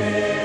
Amen.